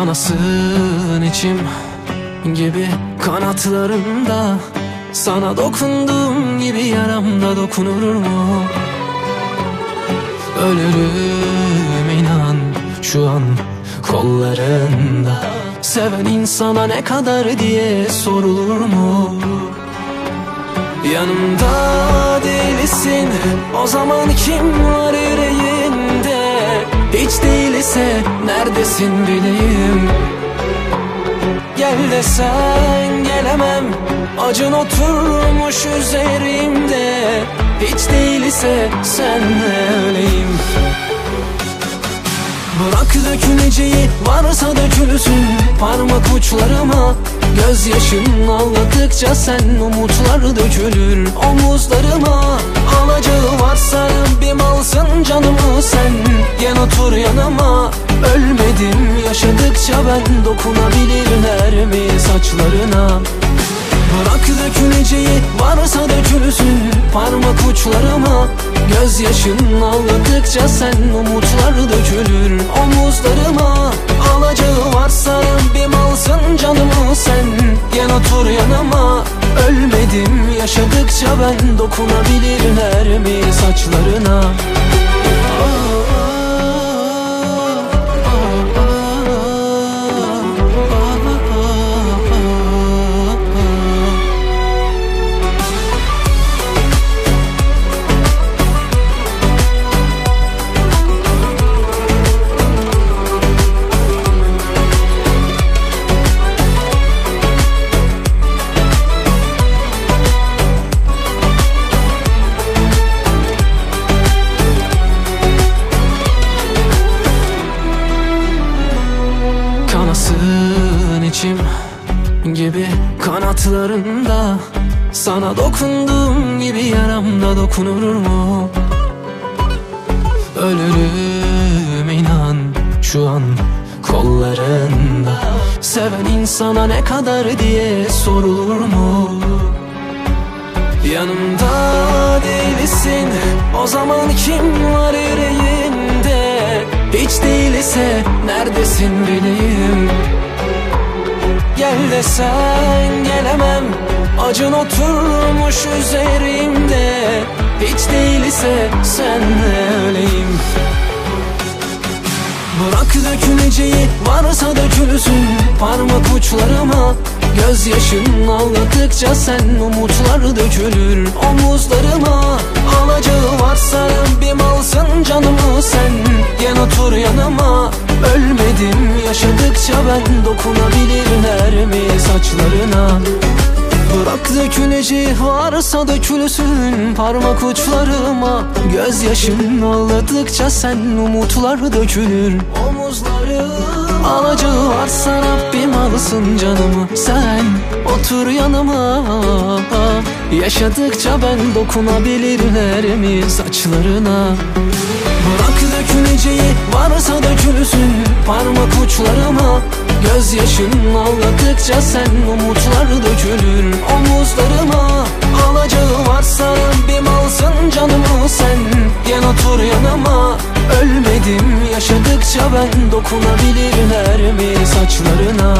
Kanasın içim gibi kanatlarında Sana dokunduğum gibi yaramda dokunur mu? Ölürüm inan şu an kollarında Seven insana ne kadar diye sorulur mu? Yanımda değilsin O zaman kim var yüreğinde Değilse neredesin bileyim. Gel desen gelemem Acın oturmuş üzerimde. Hiç değilse sen öleyim Bırak döküleceği varsa dökülsün Parmak uçlarıma. Gözyaşın ağladıkça sen umutlar dökülür Omuzlarıma. Alacağı varsa bir alsın canımı sen ben dokunabilirler mi saçlarına? Bırak döküleceği varsa dökülsün Parmak uçlarıma. Gözyaşın ağladıkça sen umutlar dökülür Omuzlarıma. Alacağı varsa bir alsın canımı sen Gel otur yanıma. Ölmedim yaşadıkça ben dokunabilirler mi saçlarına Kanasın içim gibi kanatlarında Sana dokunduğum gibi yaramda dokunur mu? Ölürüm inan şu an kollarında Seven insana ne kadar diye sorulur mu? Yanımda değilsin O zaman kim var yüreğinde Hiç değilse neredesin bileyim. Gel desen gelemem Acın oturmuş üzerimde. Hiç değilse sen öleyim. Bırak döküleceği varsa dökülsün Parmak uçlarıma. Gözyaşın ağladıkça sen umutlar dökülür Omuzlarıma. Alacağı varsa bir alsın canımı yaşadıkça ben dokunabilirler mi saçlarına? Bırak döküleceği varsa dökülsün parmak uçlarıma. Gözyaşın ağladıkça sen umutlar dökülür. Omuzları alacağı varsa Rabbim alsın canımı. Sen otur yanıma. Yaşadıkça ben dokunabilirler mi saçlarına Bırak döküleceği varsa dökülsün parmak uçlarıma. Gözyaşın ağladıkça sen umutlar dökülür Omuzlarıma. Alacağı varsa Rabbim alsın canımı sen. Gel otur yanıma. Ölmedim yaşadıkça ben dokunabilirler mi saçlarına